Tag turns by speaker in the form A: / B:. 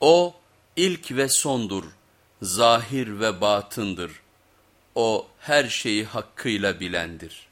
A: O ilk ve sondur, zahir ve batındır. O her şeyi hakkıyla bilendir.